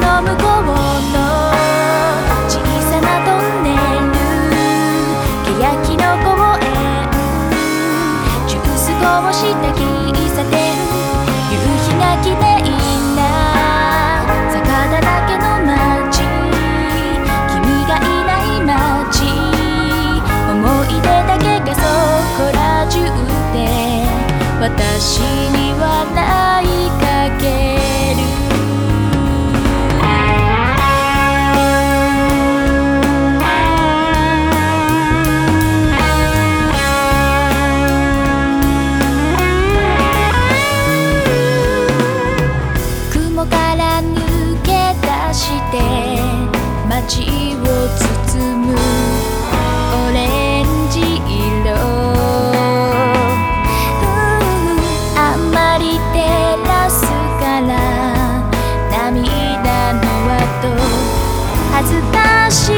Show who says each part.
Speaker 1: の向こうの小さなトンネル欅の公園ジュースこぼした喫茶店夕日が来て抜け出して街を包むオレンジ色。あんまり照らすから涙の跡恥ずかしい。